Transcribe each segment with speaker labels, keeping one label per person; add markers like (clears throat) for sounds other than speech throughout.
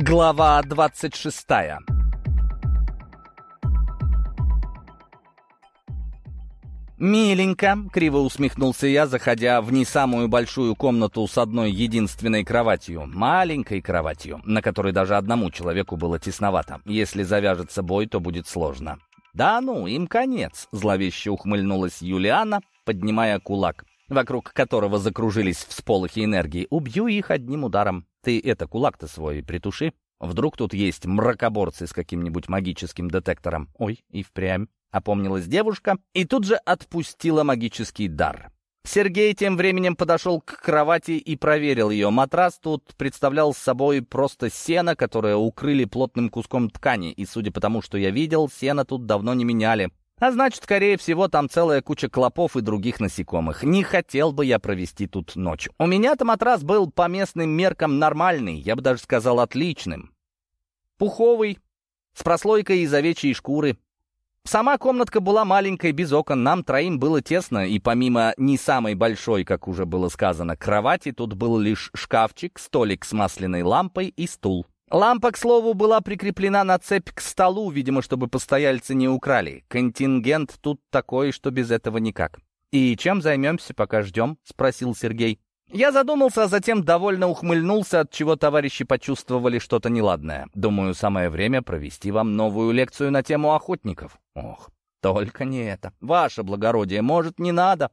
Speaker 1: Глава 26 «Миленько», — криво усмехнулся я, заходя в не самую большую комнату с одной единственной кроватью. Маленькой кроватью, на которой даже одному человеку было тесновато. Если завяжется бой, то будет сложно. «Да ну, им конец», — зловеще ухмыльнулась Юлиана, поднимая кулак, вокруг которого закружились всполохи энергии. «Убью их одним ударом». Ты это, кулак-то свой притуши. Вдруг тут есть мракоборцы с каким-нибудь магическим детектором. Ой, и впрямь. Опомнилась девушка и тут же отпустила магический дар. Сергей тем временем подошел к кровати и проверил ее. Матрас тут представлял собой просто сено, которое укрыли плотным куском ткани, и, судя по тому, что я видел, сено тут давно не меняли. А значит, скорее всего, там целая куча клопов и других насекомых. Не хотел бы я провести тут ночь. У меня-то матрас был по местным меркам нормальный, я бы даже сказал отличным. Пуховый, с прослойкой из овечьей шкуры. Сама комнатка была маленькой, без окон, нам троим было тесно, и помимо не самой большой, как уже было сказано, кровати, тут был лишь шкафчик, столик с масляной лампой и стул. Лампа, к слову, была прикреплена на цепь к столу, видимо, чтобы постояльцы не украли. Контингент тут такой, что без этого никак. «И чем займемся, пока ждем?» — спросил Сергей. Я задумался, а затем довольно ухмыльнулся, от чего товарищи почувствовали что-то неладное. Думаю, самое время провести вам новую лекцию на тему охотников. Ох, только не это. Ваше благородие, может, не надо?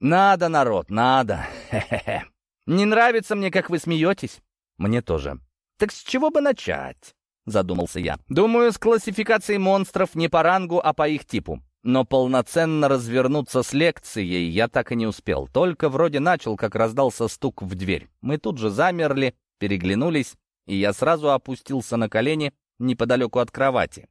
Speaker 1: Надо, народ, надо. Хе-хе-хе. Не нравится мне, как вы смеетесь? Мне тоже. «Так с чего бы начать?» — задумался я. «Думаю, с классификацией монстров не по рангу, а по их типу. Но полноценно развернуться с лекцией я так и не успел. Только вроде начал, как раздался стук в дверь. Мы тут же замерли, переглянулись, и я сразу опустился на колени неподалеку от кровати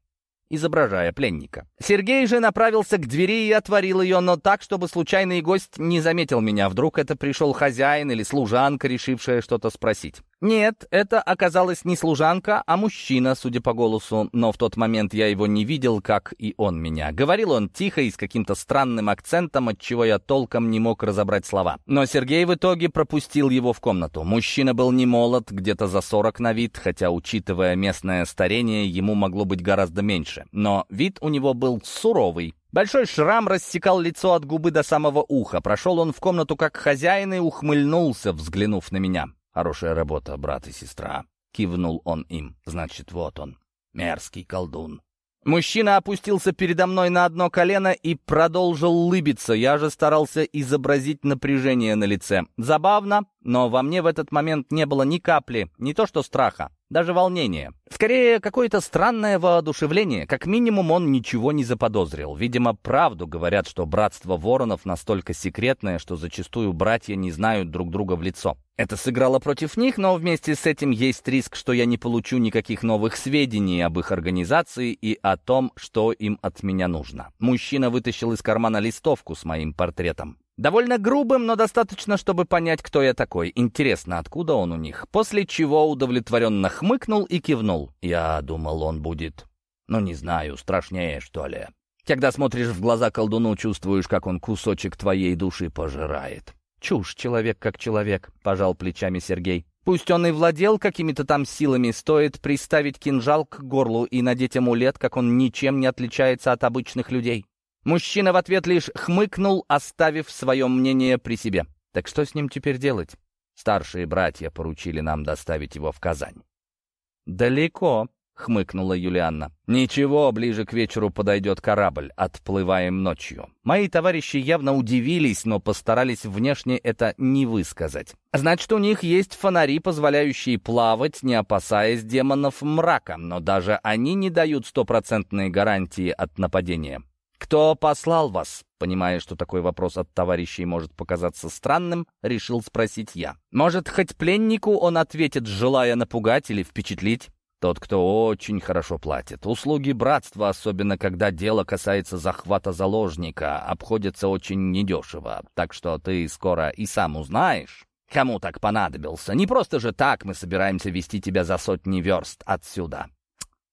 Speaker 1: изображая пленника. Сергей же направился к двери и отворил ее, но так, чтобы случайный гость не заметил меня. Вдруг это пришел хозяин или служанка, решившая что-то спросить. Нет, это оказалась не служанка, а мужчина, судя по голосу, но в тот момент я его не видел, как и он меня. Говорил он тихо и с каким-то странным акцентом, от чего я толком не мог разобрать слова. Но Сергей в итоге пропустил его в комнату. Мужчина был не молод, где-то за сорок на вид, хотя, учитывая местное старение, ему могло быть гораздо меньше. Но вид у него был суровый, Большой шрам рассекал лицо от губы до самого уха. Прошел он в комнату как хозяин и ухмыльнулся, взглянув на меня. «Хорошая работа, брат и сестра», — кивнул он им. «Значит, вот он, мерзкий колдун». Мужчина опустился передо мной на одно колено и продолжил улыбиться. Я же старался изобразить напряжение на лице. Забавно, но во мне в этот момент не было ни капли, не то что страха, даже волнения. Скорее, какое-то странное воодушевление. Как минимум, он ничего не заподозрил. Видимо, правду говорят, что братство воронов настолько секретное, что зачастую братья не знают друг друга в лицо. Это сыграло против них, но вместе с этим есть риск, что я не получу никаких новых сведений об их организации и о том, что им от меня нужно. Мужчина вытащил из кармана листовку с моим портретом. Довольно грубым, но достаточно, чтобы понять, кто я такой. Интересно, откуда он у них. После чего удовлетворенно хмыкнул и кивнул. Я думал, он будет, ну не знаю, страшнее, что ли. Когда смотришь в глаза колдуну, чувствуешь, как он кусочек твоей души пожирает. «Чушь, человек как человек», — пожал плечами Сергей. «Пусть он и владел какими-то там силами, стоит приставить кинжал к горлу и надеть амулет, как он ничем не отличается от обычных людей». Мужчина в ответ лишь хмыкнул, оставив свое мнение при себе. Так что с ним теперь делать? Старшие братья поручили нам доставить его в Казань. «Далеко», — хмыкнула Юлианна. «Ничего, ближе к вечеру подойдет корабль. Отплываем ночью». Мои товарищи явно удивились, но постарались внешне это не высказать. Значит, у них есть фонари, позволяющие плавать, не опасаясь демонов мрака, но даже они не дают стопроцентной гарантии от нападения. «Кто послал вас?» Понимая, что такой вопрос от товарищей может показаться странным, решил спросить я. «Может, хоть пленнику он ответит, желая напугать или впечатлить?» Тот, кто очень хорошо платит. Услуги братства, особенно когда дело касается захвата заложника, обходятся очень недешево. Так что ты скоро и сам узнаешь, кому так понадобился. Не просто же так мы собираемся вести тебя за сотни верст отсюда.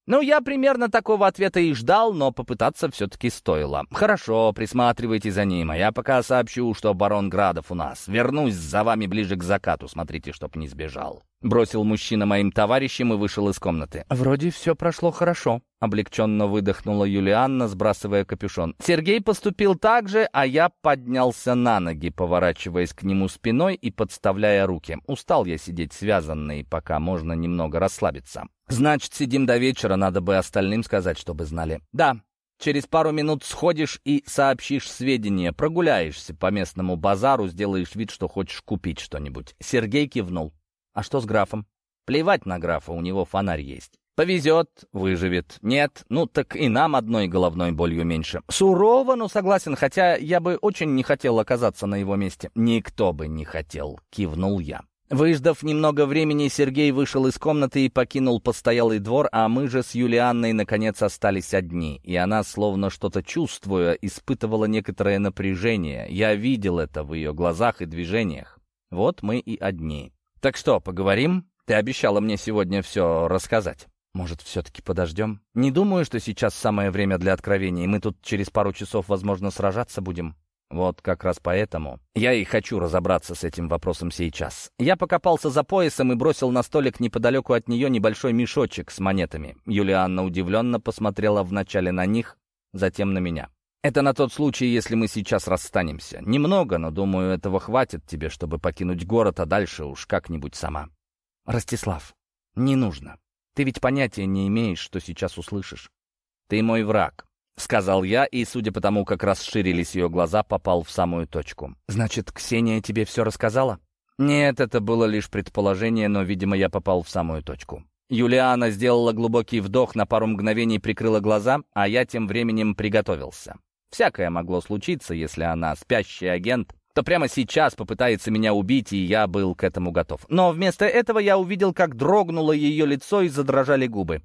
Speaker 1: Ну, я примерно такого ответа и ждал, но попытаться все-таки стоило. Хорошо, присматривайте за ним, а я пока сообщу, что барон Градов у нас. Вернусь за вами ближе к закату, смотрите, чтоб не сбежал. Бросил мужчина моим товарищам и вышел из комнаты. «Вроде все прошло хорошо», — облегченно выдохнула Юлианна, сбрасывая капюшон. Сергей поступил так же, а я поднялся на ноги, поворачиваясь к нему спиной и подставляя руки. Устал я сидеть связанный, пока можно немного расслабиться. «Значит, сидим до вечера, надо бы остальным сказать, чтобы знали». «Да, Через пару минут сходишь и сообщишь сведения, прогуляешься по местному базару, сделаешь вид, что хочешь купить что-нибудь». Сергей кивнул. А что с графом? Плевать на графа, у него фонарь есть. Повезет, выживет. Нет, ну так и нам одной головной болью меньше. Сурово, но согласен, хотя я бы очень не хотел оказаться на его месте. Никто бы не хотел, кивнул я. Выждав немного времени, Сергей вышел из комнаты и покинул постоялый двор, а мы же с Юлианной наконец остались одни, и она, словно что-то чувствуя, испытывала некоторое напряжение. Я видел это в ее глазах и движениях. Вот мы и одни. «Так что, поговорим? Ты обещала мне сегодня все рассказать». «Может, все-таки подождем? Не думаю, что сейчас самое время для откровений. Мы тут через пару часов, возможно, сражаться будем». Вот как раз поэтому я и хочу разобраться с этим вопросом сейчас. Я покопался за поясом и бросил на столик неподалеку от нее небольшой мешочек с монетами. Юлианна удивленно посмотрела вначале на них, затем на меня. Это на тот случай, если мы сейчас расстанемся. Немного, но, думаю, этого хватит тебе, чтобы покинуть город, а дальше уж как-нибудь сама. Ростислав, не нужно. Ты ведь понятия не имеешь, что сейчас услышишь. Ты мой враг, — сказал я, и, судя по тому, как расширились ее глаза, попал в самую точку. «Значит, Ксения тебе все рассказала?» «Нет, это было лишь предположение, но, видимо, я попал в самую точку». Юлиана сделала глубокий вдох, на пару мгновений прикрыла глаза, а я тем временем приготовился. Всякое могло случиться, если она спящий агент, то прямо сейчас попытается меня убить, и я был к этому готов. Но вместо этого я увидел, как дрогнуло ее лицо и задрожали губы.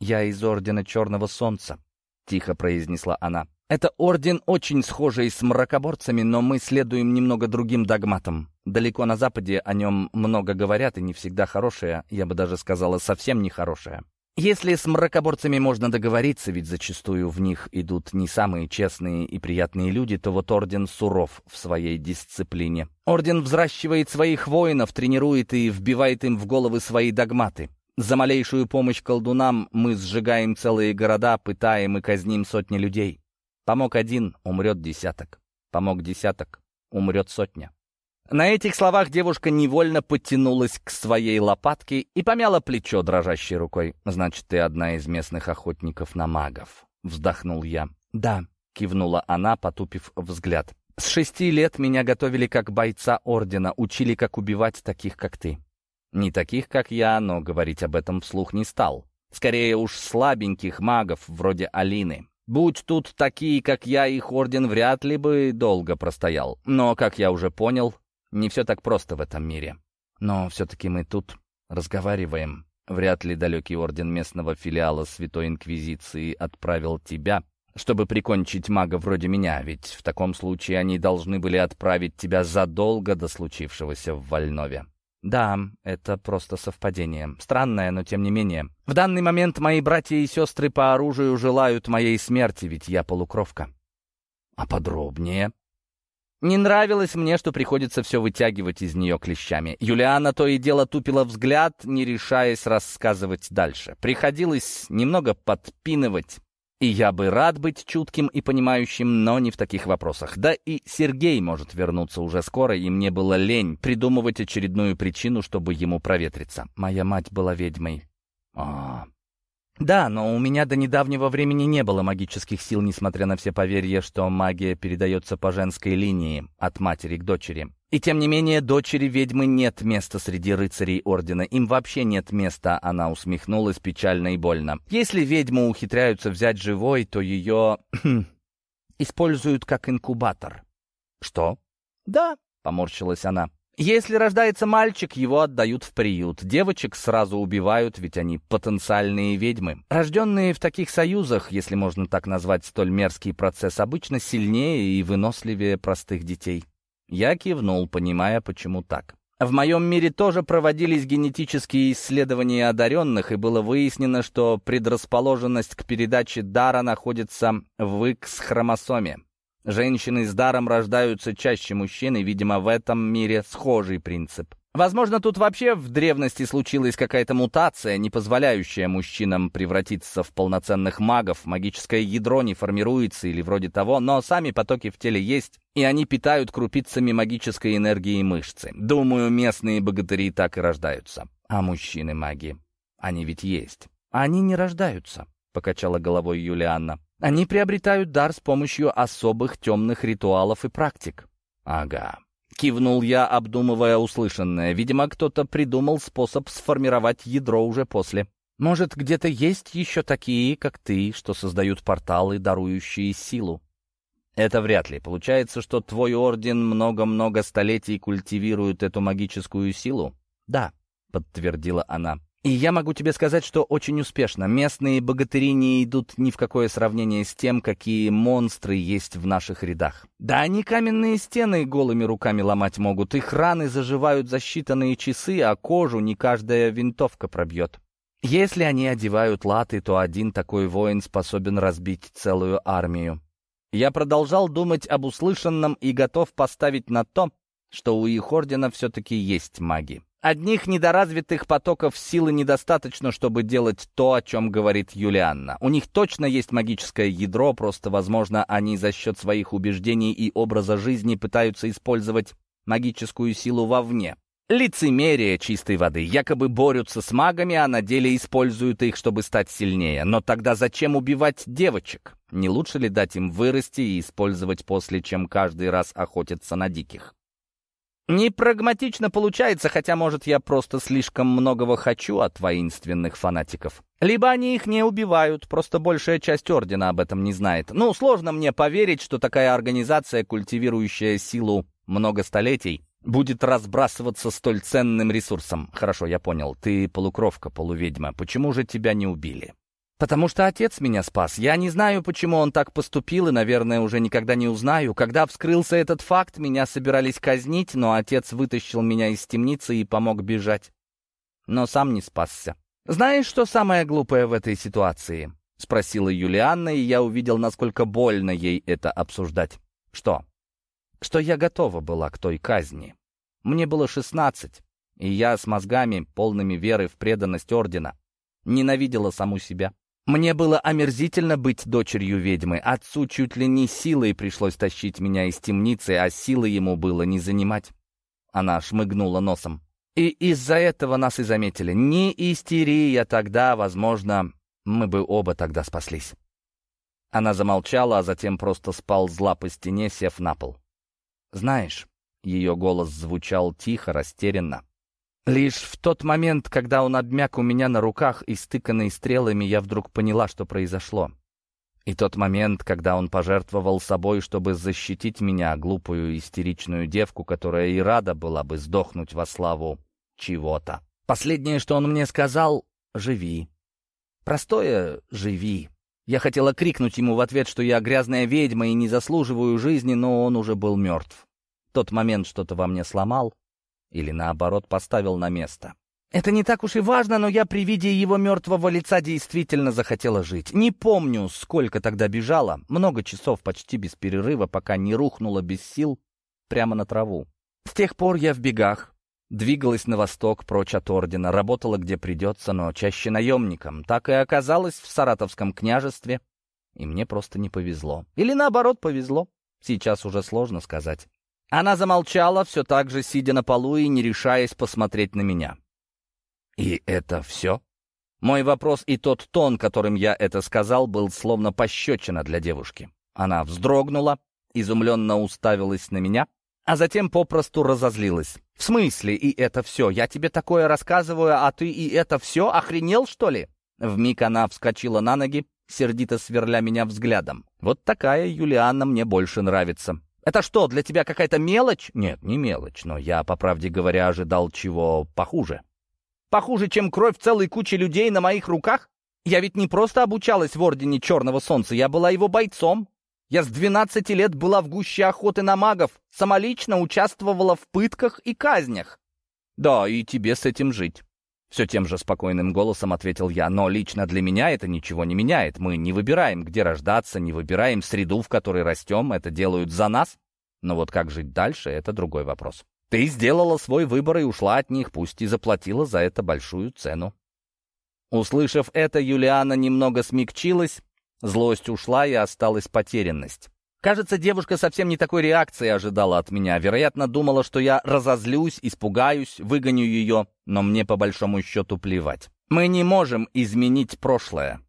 Speaker 1: «Я из Ордена Черного Солнца», — тихо произнесла она. «Это орден очень схожий с мракоборцами, но мы следуем немного другим догматам. Далеко на Западе о нем много говорят, и не всегда хорошее, я бы даже сказала, совсем нехорошее. Если с мракоборцами можно договориться, ведь зачастую в них идут не самые честные и приятные люди, то вот Орден суров в своей дисциплине. Орден взращивает своих воинов, тренирует и вбивает им в головы свои догматы. За малейшую помощь колдунам мы сжигаем целые города, пытаем и казним сотни людей. Помог один, умрет десяток. Помог десяток, умрет сотня. На этих словах девушка невольно подтянулась к своей лопатке и помяла плечо дрожащей рукой. «Значит, ты одна из местных охотников на магов», — вздохнул я. «Да», — кивнула она, потупив взгляд. «С шести лет меня готовили как бойца Ордена, учили, как убивать таких, как ты. Не таких, как я, но говорить об этом вслух не стал. Скорее уж слабеньких магов, вроде Алины. Будь тут такие, как я, их Орден вряд ли бы долго простоял. Но, как я уже понял, не все так просто в этом мире. Но все-таки мы тут разговариваем. Вряд ли далекий орден местного филиала Святой Инквизиции отправил тебя, чтобы прикончить мага вроде меня, ведь в таком случае они должны были отправить тебя задолго до случившегося в Вольнове. Да, это просто совпадение. Странное, но тем не менее. В данный момент мои братья и сестры по оружию желают моей смерти, ведь я полукровка. А подробнее? Не нравилось мне, что приходится все вытягивать из нее клещами. Юлиана то и дело тупила взгляд, не решаясь рассказывать дальше. Приходилось немного подпинывать. И я бы рад быть чутким и понимающим, но не в таких вопросах. Да и Сергей может вернуться уже скоро, и мне было лень придумывать очередную причину, чтобы ему проветриться. Моя мать была ведьмой. А, да, но у меня до недавнего времени не было магических сил, несмотря на все поверья, что магия передается по женской линии, от матери к дочери. И тем не менее, дочери ведьмы нет места среди рыцарей Ордена. Им вообще нет места, она усмехнулась печально и больно. Если ведьму ухитряются взять живой, то ее (clears throat) используют как инкубатор. Что? Да, поморщилась она. Если рождается мальчик, его отдают в приют. Девочек сразу убивают, ведь они потенциальные ведьмы. Рожденные в таких союзах, если можно так назвать столь мерзкий процесс, обычно сильнее и выносливее простых детей. Я кивнул, понимая, почему так. В моем мире тоже проводились генетические исследования одаренных, и было выяснено, что предрасположенность к передаче дара находится в X-хромосоме. Женщины с даром рождаются чаще мужчин, и, видимо, в этом мире схожий принцип. Возможно, тут вообще в древности случилась какая-то мутация, не позволяющая мужчинам превратиться в полноценных магов. Магическое ядро не формируется или вроде того, но сами потоки в теле есть, и они питают крупицами магической энергии мышцы. Думаю, местные богатыри так и рождаются. А мужчины-маги, они ведь есть. Они не рождаются, покачала головой Юлианна. Они приобретают дар с помощью особых темных ритуалов и практик. Ага, Кивнул я, обдумывая услышанное. Видимо, кто-то придумал способ сформировать ядро уже после. Может, где-то есть еще такие, как ты, что создают порталы, дарующие силу? Это вряд ли. Получается, что твой орден много-много столетий культивирует эту магическую силу? Да, подтвердила она. И я могу тебе сказать, что очень успешно. Местные богатыри не идут ни в какое сравнение с тем, какие монстры есть в наших рядах. Да они каменные стены голыми руками ломать могут. Их раны заживают за считанные часы, а кожу не каждая винтовка пробьет. Если они одевают латы, то один такой воин способен разбить целую армию. Я продолжал думать об услышанном и готов поставить на то, что у их ордена все-таки есть маги. Одних недоразвитых потоков силы недостаточно, чтобы делать то, о чем говорит Юлианна. У них точно есть магическое ядро, просто, возможно, они за счет своих убеждений и образа жизни пытаются использовать магическую силу вовне. Лицемерие чистой воды. Якобы борются с магами, а на деле используют их, чтобы стать сильнее. Но тогда зачем убивать девочек? Не лучше ли дать им вырасти и использовать после, чем каждый раз охотиться на диких? Не прагматично получается, хотя, может, я просто слишком многого хочу от воинственных фанатиков. Либо они их не убивают, просто большая часть Ордена об этом не знает. Ну, сложно мне поверить, что такая организация, культивирующая силу много столетий, будет разбрасываться столь ценным ресурсом. Хорошо, я понял, ты полукровка, полуведьма. Почему же тебя не убили? Потому что отец меня спас. Я не знаю, почему он так поступил, и, наверное, уже никогда не узнаю. Когда вскрылся этот факт, меня собирались казнить, но отец вытащил меня из темницы и помог бежать. Но сам не спасся. «Знаешь, что самое глупое в этой ситуации?» — спросила Юлианна, и я увидел, насколько больно ей это обсуждать. «Что?» «Что я готова была к той казни. Мне было шестнадцать, и я с мозгами, полными веры в преданность Ордена, ненавидела саму себя. Мне было омерзительно быть дочерью ведьмы. Отцу чуть ли не силой пришлось тащить меня из темницы, а силы ему было не занимать. Она шмыгнула носом. И из-за этого нас и заметили. Не истерия тогда, возможно, мы бы оба тогда спаслись. Она замолчала, а затем просто сползла по стене, сев на пол. «Знаешь...» — ее голос звучал тихо, растерянно. Лишь в тот момент, когда он обмяк у меня на руках, истыканный стрелами, я вдруг поняла, что произошло. И тот момент, когда он пожертвовал собой, чтобы защитить меня, глупую истеричную девку, которая и рада была бы сдохнуть во славу чего-то. Последнее, что он мне сказал — «Живи». Простое «Живи». Я хотела крикнуть ему в ответ, что я грязная ведьма и не заслуживаю жизни, но он уже был мертв. Тот момент что-то во мне сломал, или, наоборот, поставил на место. Это не так уж и важно, но я при виде его мертвого лица действительно захотела жить. Не помню, сколько тогда бежала. Много часов почти без перерыва, пока не рухнула без сил прямо на траву. С тех пор я в бегах. Двигалась на восток, прочь от ордена, работала где придется, но чаще наемником. Так и оказалась в Саратовском княжестве, и мне просто не повезло. Или наоборот повезло. Сейчас уже сложно сказать. Она замолчала, все так же сидя на полу и не решаясь посмотреть на меня. «И это все?» Мой вопрос и тот тон, которым я это сказал, был словно пощечина для девушки. Она вздрогнула, изумленно уставилась на меня, а затем попросту разозлилась. «В смысле и это все? Я тебе такое рассказываю, а ты и это все? Охренел, что ли?» Вмиг она вскочила на ноги, сердито сверля меня взглядом. «Вот такая Юлианна мне больше нравится. Это что, для тебя какая-то мелочь? Нет, не мелочь, но я, по правде говоря, ожидал чего похуже. Похуже, чем кровь целой кучи людей на моих руках? Я ведь не просто обучалась в Ордене Черного Солнца, я была его бойцом. Я с 12 лет была в гуще охоты на магов, самолично участвовала в пытках и казнях. Да, и тебе с этим жить. Все тем же спокойным голосом ответил я, но лично для меня это ничего не меняет. Мы не выбираем, где рождаться, не выбираем среду, в которой растем, это делают за нас. Но вот как жить дальше, это другой вопрос. Ты сделала свой выбор и ушла от них, пусть и заплатила за это большую цену. Услышав это, Юлиана немного смягчилась, злость ушла и осталась потерянность. Кажется, девушка совсем не такой реакции ожидала от меня. Вероятно, думала, что я разозлюсь, испугаюсь, выгоню ее, но мне по большому счету плевать. Мы не можем изменить прошлое.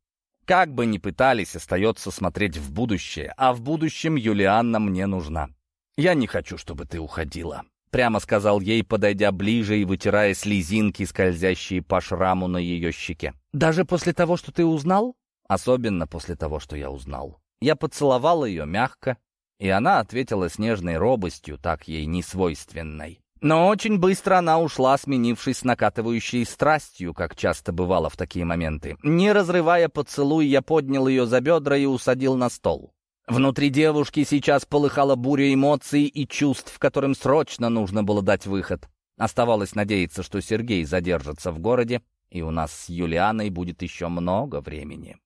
Speaker 1: Как бы ни пытались, остается смотреть в будущее, а в будущем Юлианна мне нужна. Я не хочу, чтобы ты уходила. Прямо сказал ей, подойдя ближе и вытирая слезинки, скользящие по шраму на ее щеке. «Даже после того, что ты узнал?» «Особенно после того, что я узнал». Я поцеловал ее мягко, и она ответила с нежной робостью, так ей не свойственной. Но очень быстро она ушла, сменившись накатывающей страстью, как часто бывало в такие моменты. Не разрывая поцелуй, я поднял ее за бедра и усадил на стол. Внутри девушки сейчас полыхала буря эмоций и чувств, которым срочно нужно было дать выход. Оставалось надеяться, что Сергей задержится в городе, и у нас с Юлианой будет еще много времени.